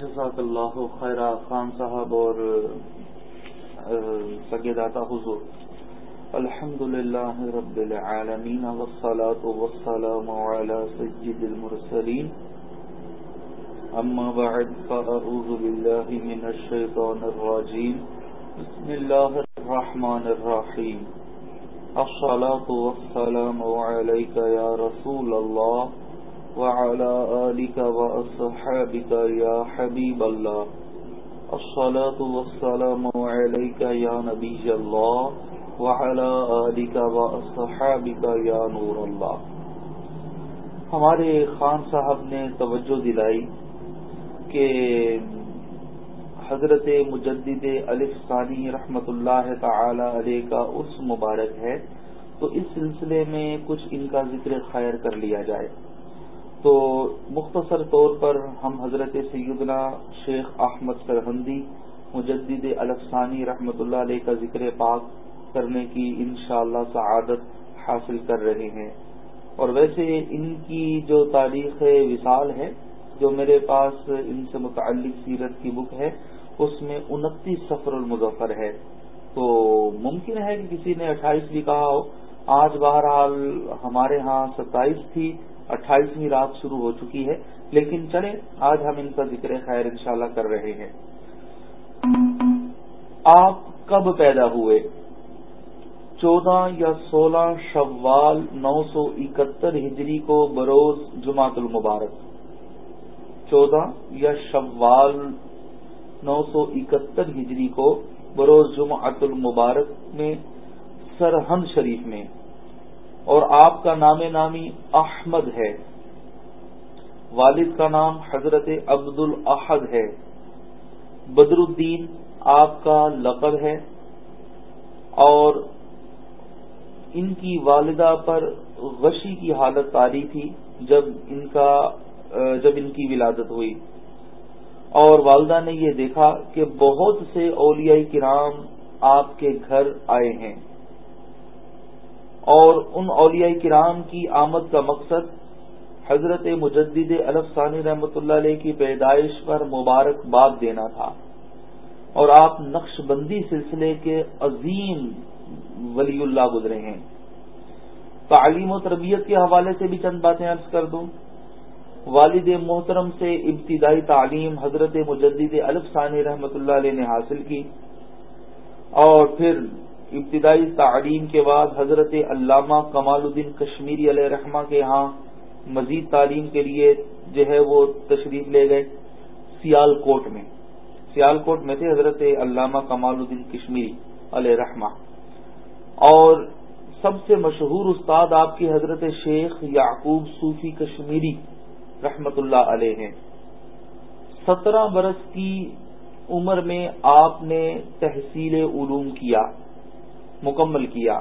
جزاک اللہ خیرہ خان صاحب اور سگیداتا حضور۔ الحمد للہ رب العالمین والصلاة والسلام على سجد المرسلین۔ اما بعد فأعوذ باللہ من الشیطان الرجیم۔ بسم اللہ الرحمن الرحیم۔ الصلاة والسلام عليك يا رسول الله وعلى آلك وأصحابك يا حبيب الله. الصلاة والسلام عليك يا نبي الله. وعلى آلك وأصحابك يا نور الله. ہمارے خان صاحب نے توجہ دلائی کہ حضرت مجدد الف ثانی رحمت اللہ تعالی علیہ کا اس مبارک ہے، تو اس سلسلے میں کچھ ان کا ذکر خیر کر لیا جائے۔ تو مختصر طور پر ہم حضرت سیدنا شیخ احمد سرحندی مجدد الفسانی رحمۃ اللہ علیہ کا ذکر پاک کرنے کی انشاءاللہ اللہ سعادت حاصل کر رہے ہیں۔ اور ویسے ان کی جو تاریخ وصال ہے، جو میرے پاس ان سے متعلق سیرت کی بک ہے، اس میں انتیس سفر المظفر ہے۔ تو ممکن ہے کہ کسی نے اٹھائیس بھی کہا ہو۔ آج بہرحال ہمارے ہاں ستائیس تھی۔ اٹھائیسویں رات شروع ہو چکی ہے، لیکن چلیں، آج ہم ان کا ذکر خیر انشاءاللہ کر رہے ہیں۔ آپ کب پیدا ہوئے؟ چودہ یا سولہ شوال نو سو اکہتر ہجری کو بروز جماعت المبارک۔ چودہ یا شوال نو سو اکہتر ہجری کو بروز جمعت المبارک میں سرہند شریف میں۔ اور آپ کا نام نامی احمد ہے۔ والد کا نام حضرت عبد الاحد ہے۔ بدر الدین آپ کا لقب ہے۔ اور ان کی والدہ پر غشی کی حالت تاری تھی جب ان کا، جب ان کی ولادت ہوئی۔ اور والدہ نے یہ دیکھا کہ بہت سے اولیاء کرام آپ کے گھر آئے ہیں۔ اور ان اولیاء کرام کی آمد کا مقصد حضرت مجدد الف ثانی رحمۃ اللہ علیہ کی پیدائش پر مبارکباد دینا تھا۔ اور آپ نقش بندی سلسلے کے عظیم ولی اللہ گزرے ہیں۔ تعلیم و تربیت کے حوالے سے بھی چند باتیں عرض کر دوں۔ والد محترم سے ابتدائی تعلیم حضرت مجدد الف ثانی رحمۃ اللہ علیہ نے حاصل کی۔ اور پھر ابتدائی تعلیم کے بعد حضرت علامہ کمال الدین کشمیری علیہ رحمہ کے ہاں مزید تعلیم کے لیے جو ہے وہ تشریف لے گئے سیال کوٹ میں۔ سیال کوٹ میں تھے حضرت علامہ کمال الدین کشمیری علیہ رحمہ۔ اور سب سے مشہور استاد آپ کی حضرت شیخ یعقوب صوفی کشمیری رحمت اللہ علیہ ہیں۔ سترہ برس کی عمر میں آپ نے تحصیل علوم کیا۔ مکمل کیا۔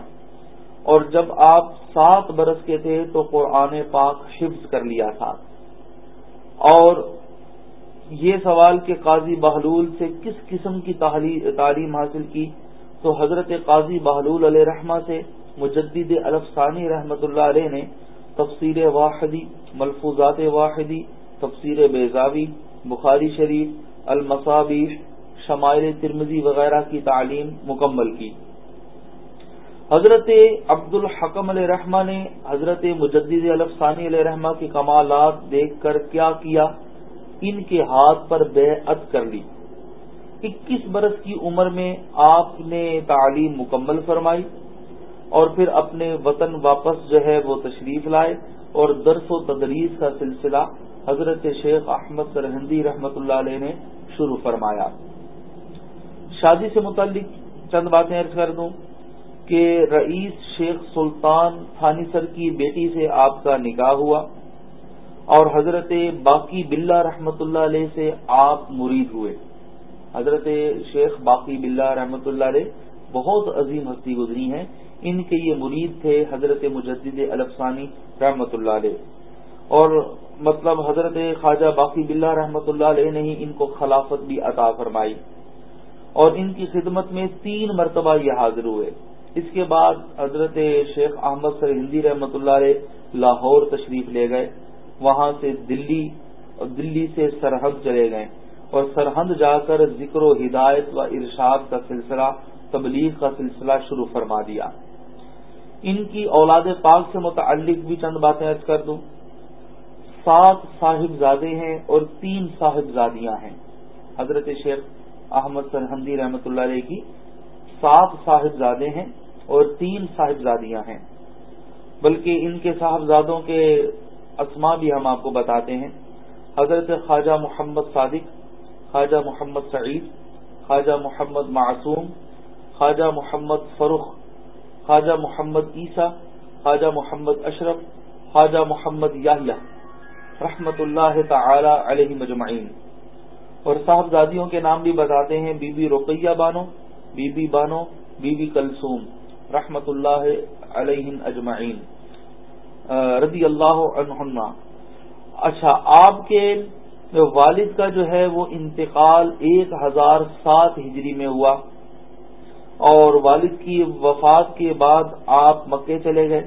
اور جب آپ سات برس کے تھے تو قرآن پاک حفظ کر لیا تھا۔ اور یہ سوال کہ قاضی بہلول سے کس قسم کی تعلیم حاصل کی؟ تو حضرت قاضی بہلول علیہ رحمہ سے مجدد الفسانی رحمت اللہ علیہ نے تفسیر واحدی، ملفوظات واحدی، تفسیر بیزاوی بخاری شریف المصابیش شمائل ترمزی وغیرہ کی تعلیم مکمل کی۔ حضرت عبد الحکم علیہ رحمہ نے حضرت مجدد الفسانی علیہ رحمہ کے کمالات دیکھ کر کیا کیا؟ ان کے ہاتھ پر بے کر لی۔ اکیس برس کی عمر میں آپ نے تعلیم مکمل فرمائی اور پھر اپنے وطن واپس جو ہے وہ تشریف لائے اور درس و تدریس کا سلسلہ حضرت شیخ احمد سرہندی رحمت اللہ علیہ نے شروع فرمایا۔ شادی سے متعلق چند باتیں عرض کر دوں۔ کہ رئیس شیخ سلطان تھانی سر کی بیٹی سے آپ کا نکاح ہوا اور حضرت باقی بلّہ رحمت اللہ علیہ سے آپ مرید ہوئے۔ حضرت شیخ باقی بلّہ رحمت اللہ علیہ بہت عظیم ہستی گزری ہیں۔ ان کے یہ مرید تھے حضرت مجدد الفسانی رحمت اللہ علیہ۔ اور مطلب حضرت خواجہ باقی بلّہ رحمت اللہ علیہ نے ہی ان کو خلافت بھی عطا فرمائی۔ اور ان کی خدمت میں تین مرتبہ یہ حاضر ہوئے۔ اس کے بعد حضرت شیخ احمد سر ہندی رحمۃ اللہ علیہ لاہور تشریف لے گئے۔ وہاں سے دلی اور دلی سے سرحد چلے گئے اور سرحد جا کر ذکر و ہدایت و ارشاد کا سلسلہ، تبلیغ کا سلسلہ شروع فرما دیا۔ ان کی اولاد پاک سے متعلق بھی چند باتیں ارض کر دوں۔ سات صاحبزادے ہیں اور تین صاحبزادیاں ہیں۔ حضرت شیخ احمد سرحندی رحمت اللہ علیہ کی سات صاحبزادے ہیں اور تین صاحبزادیاں ہیں۔ بلکہ ان کے صاحبزادوں کے اسما بھی ہم آپ کو بتاتے ہیں۔ حضرت خواجہ محمد صادق، خواجہ محمد سعید، خواجہ محمد معصوم، خواجہ محمد فروخ، خواجہ محمد عیسیٰ، خواجہ محمد اشرف، خواجہ محمد یاہیا رحمت اللہ تعالی علیہ مجمعین اور صاحبزادیوں کے نام بھی بتاتے ہیں۔ Be be Ruqaiya Bano be be Bano, be be Kulsoom رحمت اللہ علیہ اجمعین. رضی اللہ عنہ اچھا آپ کے والد کا جو ہے وہ انتقال ایک ہزار سات ہجری میں ہوا اور والد کی وفات کے بعد آپ مکے چلے گئے.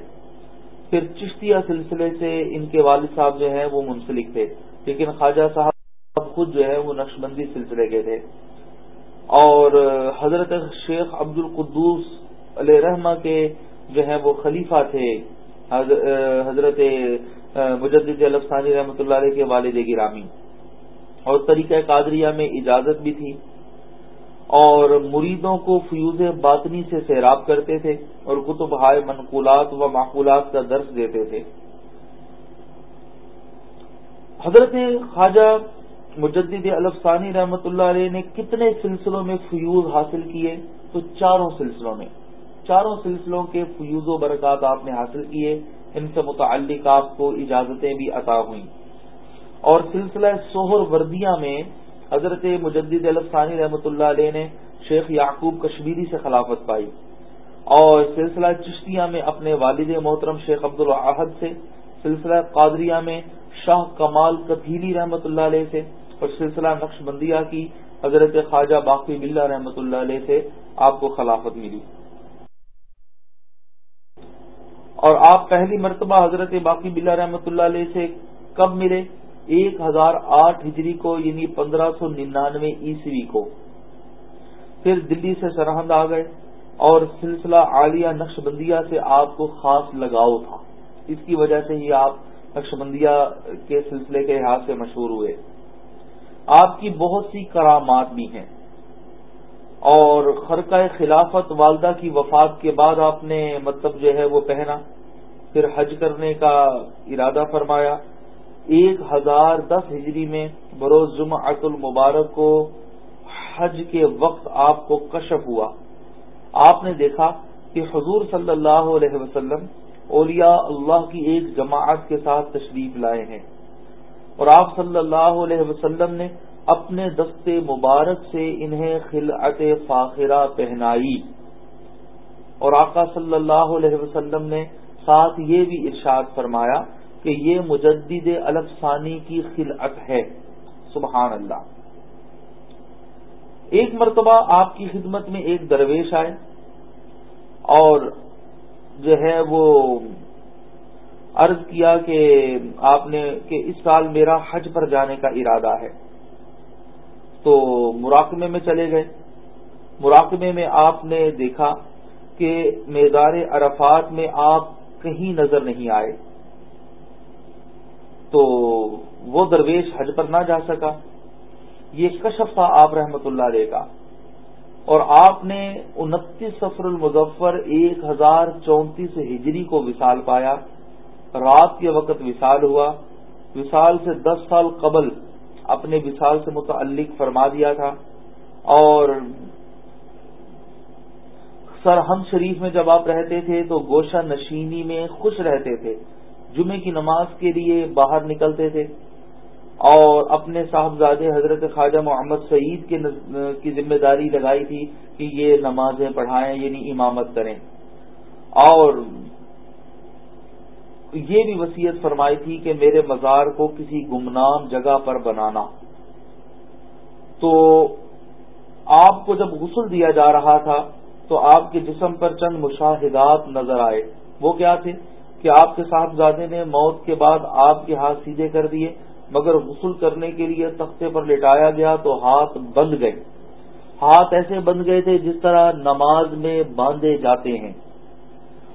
پھر چشتیہ سلسلے سے ان کے والد صاحب جو ہیں وہ منسلک تھے. لیکن خواجہ صاحب خود جو ہے وہ نقش بندی سلسلے کے تھے. اور حضرت شیخ عبد القدوس علیہ رحمہ کے جو ہیں وہ خلیفہ تھے حضرت مجدد الفسانی رحمۃ اللہ علیہ کے والد گرامی۔ اور طریقہ قادریہ میں اجازت بھی تھی۔ اور مریدوں کو فیوز باطنی سے سیراب کرتے تھے اور کتب ہائے منقولات و معقولات کا درس دیتے تھے۔ حضرت خواجہ مجدد الفسانی رحمۃ اللہ علیہ نے کتنے سلسلوں میں فیوز حاصل کیے؟ تو چاروں سلسلوں میں. چاروں سلسلوں کے فیوز و برکات آپ نے حاصل کیے، ان سے متعلق آپ کو اجازتیں بھی عطا ہوئیں. اور سلسلہ سوہر وردیہ میں حضرت مجدد الفسانی رحمۃ اللہ علیہ نے شیخ یعقوب کشمیری سے خلافت پائی اور سلسلہ چشتیہ میں اپنے والد محترم شیخ عبد الحد سے، سلسلہ قادریہ میں شاہ کمال کتھیلی رحمۃ اللہ علیہ سے اور سلسلہ نقش بندیہ کی حضرت خواجہ باقی بلّہ رحمۃ اللہ علیہ سے آپ کو خلافت ملی۔ اور آپ پہلی مرتبہ حضرت باقی بلا رحمۃ اللہ علیہ سے کب ملے؟ ایک ہزار آٹھ ہجری کو یعنی پندرہ سو ننانوے عیسوی کو۔ پھر دلی سے سرحد آ گئے اور سلسلہ عالیہ نقش بندیہ سے آپ کو خاص لگاؤ تھا۔ اس کی وجہ سے ہی آپ نقش بندیہ کے سلسلے کے لحاظ سے مشہور ہوئے۔ آپ کی بہت سی کرامات بھی ہیں۔ اور خرقہ خلافت والدہ کی وفات کے بعد آپ نے مطلب جو ہے وہ پہنا، پھر حج کرنے کا ارادہ فرمایا۔ ایک ہزار دس ہجری میں بروز جمعۃ المبارک کو حج کے وقت آپ کو کشف ہوا۔ آپ نے دیکھا کہ حضور صلی اللہ علیہ وسلم اولیاء اللہ کی ایک جماعت کے ساتھ تشریف لائے ہیں۔ اور آپ صلی اللہ علیہ وسلم نے اپنے دستے مبارک سے انہیں خلعت فاخرہ پہنائی۔ اور آقا صلی اللہ علیہ وسلم نے ساتھ یہ بھی ارشاد فرمایا کہ یہ مجدد الفسانی کی خلعت ہے۔ سبحان اللہ۔ ایک مرتبہ آپ کی خدمت میں ایک درویش آئے اور جو ہے وہ عرض کیا کہ آپ نے کہ اس سال میرا حج پر جانے کا ارادہ ہے۔ تو مراقبے میں چلے گئے۔ مراقبے میں آپ نے دیکھا کہ میدار عرفات میں آپ کہیں نظر نہیں آئے۔ تو وہ درویش حج پر نہ جا سکا۔ یہ کشف تھا آپ رحمت اللہ علیہ کا۔ اور آپ نے انتیس سفر المظفر ایک ہزار چونتیس ہجری کو وصال پایا۔ رات کے وقت وصال ہوا۔ وصال سے دس سال قبل اپنے وصال سے متعلق فرما دیا تھا۔ اور سرہم شریف میں جب آپ رہتے تھے تو گوشہ نشینی میں خوش رہتے تھے۔ جمعے کی نماز کے لیے باہر نکلتے تھے۔ اور اپنے صاحبزادے حضرت خواجہ محمد سعید کی ذمہ داری لگائی تھی کہ یہ نمازیں پڑھائیں یعنی امامت کریں۔ اور یہ بھی وسیعت فرمائی تھی کہ میرے مزار کو کسی گمنام جگہ پر بنانا۔ تو آپ کو جب غسل دیا جا رہا تھا، تو آپ کے جسم پر چند مشاہدات نظر آئے۔ وہ کیا تھے؟ کہ آپ کے صاحبزادے نے موت کے بعد آپ کے ہاتھ سیدھے کر دیے، مگر غسل کرنے کے لیے تختے پر لٹایا گیا تو ہاتھ بند گئے۔ ہاتھ ایسے بند گئے تھے جس طرح نماز میں باندھے جاتے ہیں۔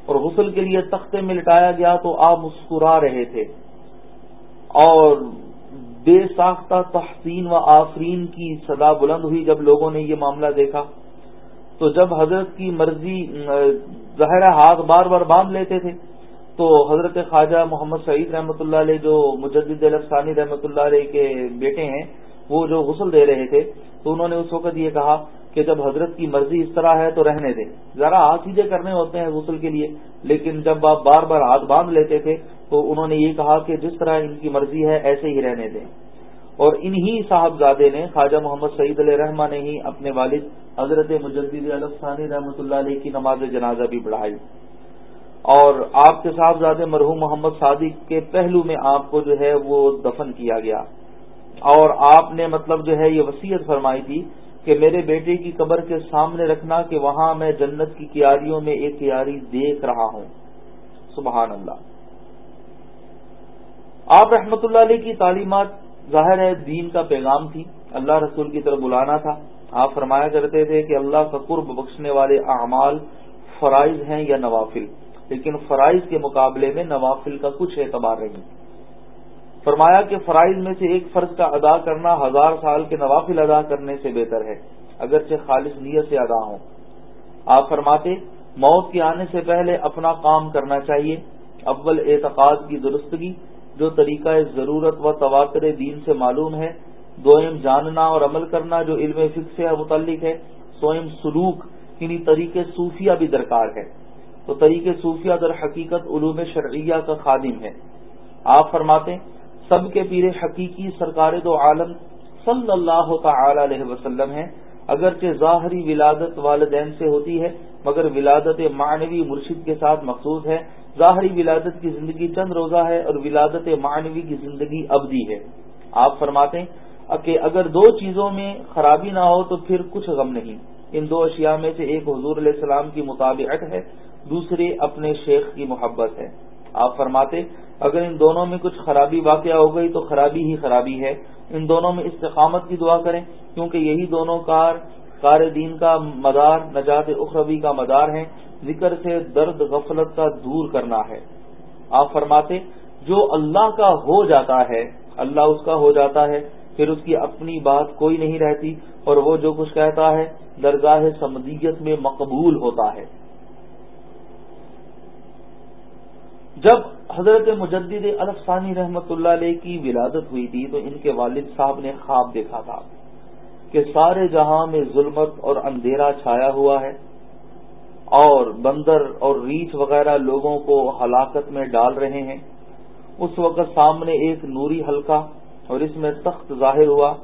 اور غسل کے لیے تختے میں لٹایا گیا تو آپ مسکرا رہے تھے۔ اور بے ساختہ تحسین و آفرین کی صدا بلند ہوئی جب لوگوں نے یہ معاملہ دیکھا۔ تو جب حضرت کی مرضی، ظاہر ہاتھ بار بار باندھ لیتے تھے، تو حضرت خواجہ محمد سعید رحمۃ اللہ علیہ، جو مجدد الفسانی رحمۃ اللہ علیہ کے بیٹے ہیں، وہ جو غسل دے رہے تھے، تو انہوں نے اس وقت یہ کہا کہ جب حضرت کی مرضی اس طرح ہے تو رہنے دیں ذرا ہاتھ سیدھے کرنے ہوتے ہیں غسل کے لیے، لیکن جب آپ بار بار ہاتھ باندھ لیتے تھے تو انہوں نے یہ کہا کہ جس طرح ان کی مرضی ہے ایسے ہی رہنے دیں۔ اور انہی صاحبزادے نے خواجہ محمد سعید علیہ رحمٰ نے ہی اپنے والد حضرت مجدد الفسانی رحمۃ اللہ علیہ کی نماز جنازہ بھی بڑھائی۔ اور آپ کے صاحبزادے مرحوم محمد صادق کے پہلو میں آپ کو جو ہے وہ دفن کیا گیا۔ اور آپ نے مطلب جو ہے یہ وسیعت فرمائی تھی کہ میرے بیٹے کی قبر کے سامنے رکھنا کہ وہاں میں جنت کی کیاریوں میں ایک کیاری دیکھ رہا ہوں۔ سبحان اللہ۔ آپ رحمت اللہ علیہ کی تعلیمات ظاہر ہے دین کا پیغام تھی۔ اللہ رسول کی طرف بلانا تھا۔ آپ فرمایا کرتے تھے کہ اللہ کا قرب بخشنے والے اعمال فرائض ہیں یا نوافل، لیکن فرائض کے مقابلے میں نوافل کا کچھ اعتبار نہیں۔ فرمایا کہ فرائض میں سے ایک فرض کا ادا کرنا ہزار سال کے نوافل ادا کرنے سے بہتر ہے، اگرچہ خالص نیت سے ادا ہوں۔ آپ فرماتے، موت کے آنے سے پہلے اپنا کام کرنا چاہیے، اول اعتقاد کی درستگی، جو طریقہ ضرورت و تواتر دین سے معلوم ہے۔ دوئم جاننا اور عمل کرنا، جو علم فکر سے متعلق ہے۔ سوئم سلوک یعنی طریقے صوفیہ بھی درکار ہے۔ تو طریقے صوفیہ در حقیقت علوم شرعیہ کا خادم ہے۔ آپ فرماتے سب کے پیر حقیقی سرکار دو عالم صلی اللہ تعالی علیہ وسلم ہے اگرچہ ظاہری ولادت والدین سے ہوتی ہے، مگر ولادت معنوی مرشد کے ساتھ مخصوص ہے۔ ظاہری ولادت کی زندگی چند روزہ ہے اور ولادت معنوی کی زندگی ابدی ہے۔ آپ فرماتے ہیں کہ اگر دو چیزوں میں خرابی نہ ہو تو پھر کچھ غم نہیں۔ ان دو اشیاء میں سے ایک حضور علیہ السلام کی مطابقت ہے دوسری اپنے شیخ کی محبت ہے۔ آپ فرماتے، اگر ان دونوں میں کچھ خرابی واقع ہو گئی تو خرابی ہی خرابی ہے۔ ان دونوں میں استقامت کی دعا کریں، کیونکہ یہی دونوں کار کار دین کا مدار، نجات اخروی کا مدار ہیں۔ ذکر سے درد، غفلت کا دور کرنا ہے۔ آپ فرماتے، جو اللہ کا ہو جاتا ہے، اللہ اس کا ہو جاتا ہے، پھر اس کی اپنی بات کوئی نہیں رہتی، اور وہ جو کچھ کہتا ہے، درگاہ سمدیت میں مقبول ہوتا ہے۔ جب حضرت مجدد الفسانی رحمت اللہ علیہ کی ولادت ہوئی تھی تو ان کے والد صاحب نے خواب دیکھا تھا کہ سارے جہاں میں ظلمت اور اندھیرا چھایا ہوا ہے اور بندر اور ریچھ وغیرہ لوگوں کو ہلاکت میں ڈال رہے ہیں۔ اس وقت سامنے ایک نوری حلقہ اور اس میں تخت ظاہر ہوا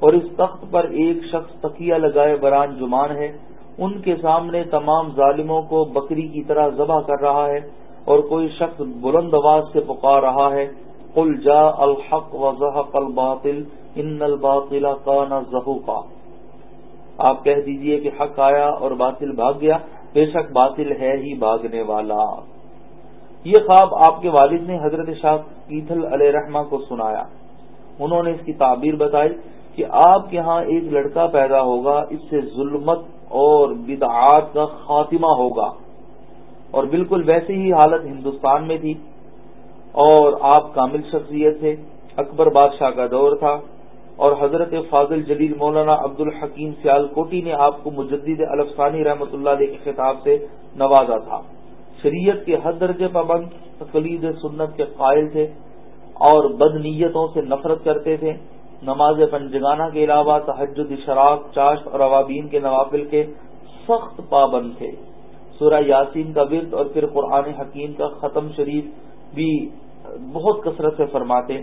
اور اس تخت پر ایک شخص تکیہ لگائے بران جمان ہے۔ ان کے سامنے تمام ظالموں کو بکری کی طرح ذبح کر رہا ہے۔ اور کوئی شخص بلند آواز سے پکار رہا ہے، قل جا الحق و الباطل، ان الباطل کا زہوقا۔ آپ کہہ دیجیے کہ حق آیا اور باطل بھاگ گیا، بے شک باطل ہے ہی بھاگنے والا۔ یہ خواب آپ کے والد نے حضرت شاہ پیتھل علیہ رحمہ کو سنایا۔ انہوں نے اس کی تعبیر بتائی کہ آپ کے ہاں ایک لڑکا پیدا ہوگا، اس سے ظلمت اور بدعات کا خاتمہ ہوگا۔ اور بالکل ویسی ہی حالت ہندوستان میں تھی۔ اور آپ کامل شخصیت تھے، اکبر بادشاہ کا دور تھا۔ اور حضرت فاضل جلیل مولانا عبد الحکیم سیال کوٹی نے آپ کو مجدد الفسانی رحمۃ اللہ علیہ کے خطاب سے نوازا تھا۔ شریعت کے حد درجے پابند، تقلید سنت کے قائل تھے۔ اور بد نیتوں سے نفرت کرتے تھے۔ نماز پنجگانہ کے علاوہ تحجد شراک چاشت اور عوابین کے نوافل کے سخت پابند تھے۔ سورہ یاسین کا ورد اور پھر قرآن حکیم کا ختم شریف بھی بہت کثرت سے فرماتے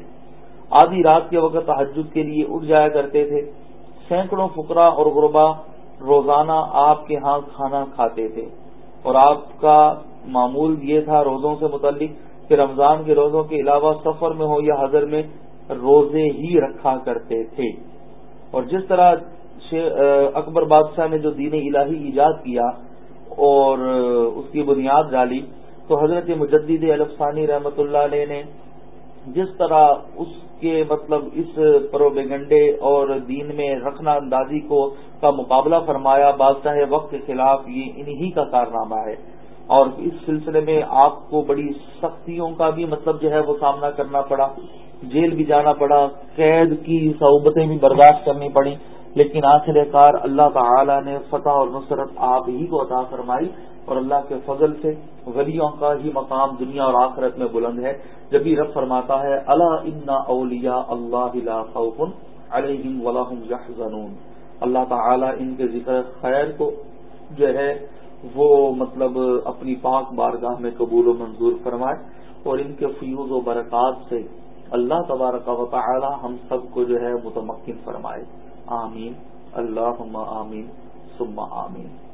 آدھی رات کے وقت تحجد کے لیے اٹھ جایا کرتے تھے۔ سینکڑوں فکرا اور غربا روزانہ آپ کے ہاں کھانا کھاتے تھے۔ اور آپ کا معمول یہ تھا روزوں سے متعلق کہ رمضان کے روزوں کے علاوہ سفر میں ہو یا حضر میں روزے ہی رکھا کرتے تھے۔ اور جس طرح اکبر بادشاہ نے جو دین الہی ایجاد کیا اور اس کی بنیاد ڈالی تو حضرت مجدد الفسانی رحمت اللہ علیہ نے جس طرح اس کے مطلب اس پروبیگنڈے اور دین میں رکھنا اندازی کو کا مقابلہ فرمایا، بادشاہ وقت کے خلاف یہ انہی کا کارنامہ ہے۔ اور اس سلسلے میں آپ کو بڑی سختیوں کا بھی مطلب جو ہے وہ سامنا کرنا پڑا، جیل بھی جانا پڑا، قید کی صحبتیں بھی برداشت کرنی پڑی لیکن آخر کار اللہ تعالی نے فتح اور نصرت آپ ہی کو عطا فرمائی اور اللہ کے فضل سے ولیوں کا ہی مقام دنیا اور آخرت میں بلند ہے۔ جب رب فرماتا ہے اللہ ان اولیا اللہ خوف علیہم یحزنون اللہ تعالی ان کے ذکر خیر کو جو ہے، وہ مطلب اپنی پاک بارگاہ میں قبول و منظور فرمائے اور ان کے فیوز و برکات سے اللہ تبارک و تعالی ہم سب کو جو ہے متمکن فرمائے۔ آمین۔ اللہ آمین ثم آمین۔